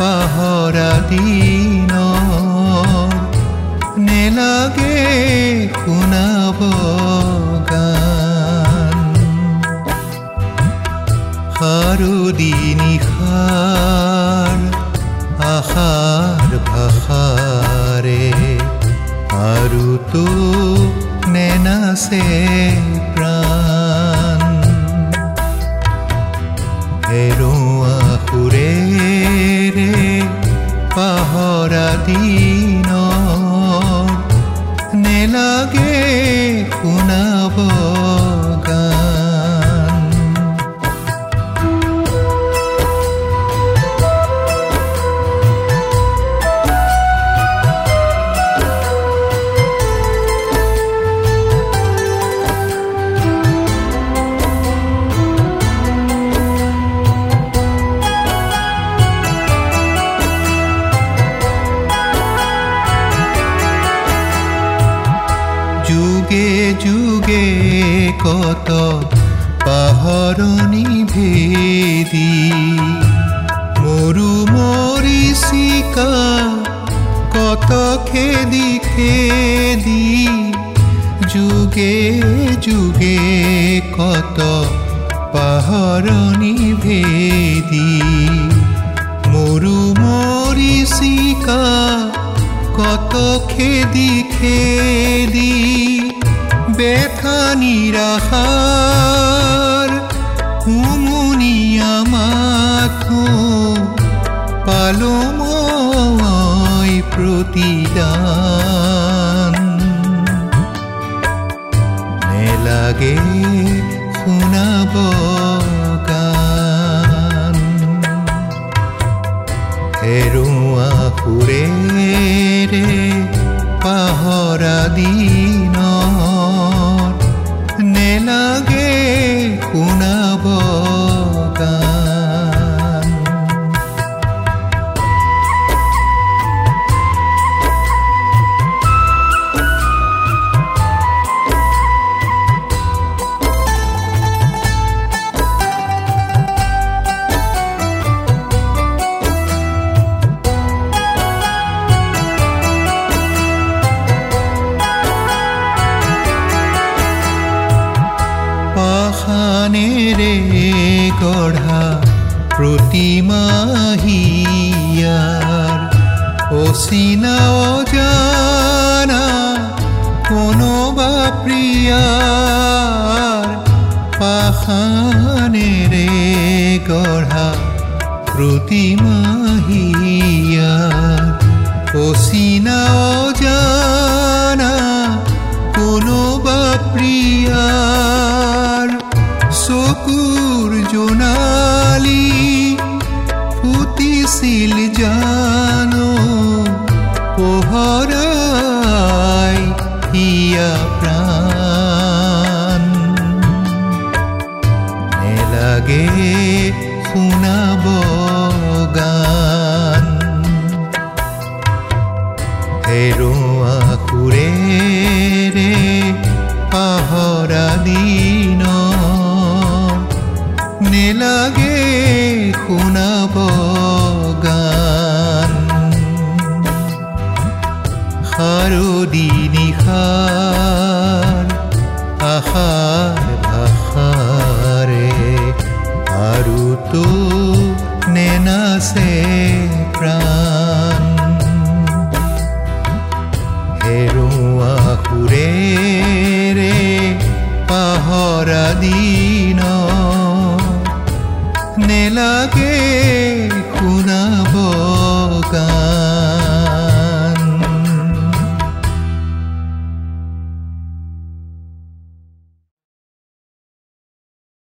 পাহৰা দিন নেলাগে শুনাব গান। সাৰু দিনিষাৰ আশাৰ ভাষাৰে আৰু তো নেনাচে প্ৰাণ। হেৰুৱা সুৰে পাহৰা দিন। নেলাগে যুগে যুগে কত পাহৰণি ভেদি মৰু মৰিচিকা কত খেদি খেদি। যুগে যুগে কত পাহৰণি ভেদি মৰু মৰিচিকা কত খেদি খেদি। বেথা নিৰাশাৰ হুমুনিয়া মাথো পালো মই প্ৰতিদান নেলাগে শুনাব গান। হেৰুৱা সুৰেৰে পাহৰা দিন নেলাগে পাখানেৰে গঢ়া প্ৰতিমাহিয়াৰ অচিনা অজানা কোনোবা প্ৰিয়াৰ পাখানেৰে গঢ়া প্ৰতিমাহিয়াৰ অচিনা অজানা কোনোবা প্ৰিয়াৰ জোনালী ফুটিছিল জানো পোহৰাই হিয়া প্ৰাণ নেলাগে শুনাব গান। হেৰুৱা সুৰেৰে পাহৰা দিন নেলাগে শুনাব গান শাৰদী নিশাৰ আশাৰ ভাষাৰে আৰু তো নেনাচে প্ৰাণ হেৰুৱা সুৰেৰে পাহৰা দিন নেলাগে শুনাব গান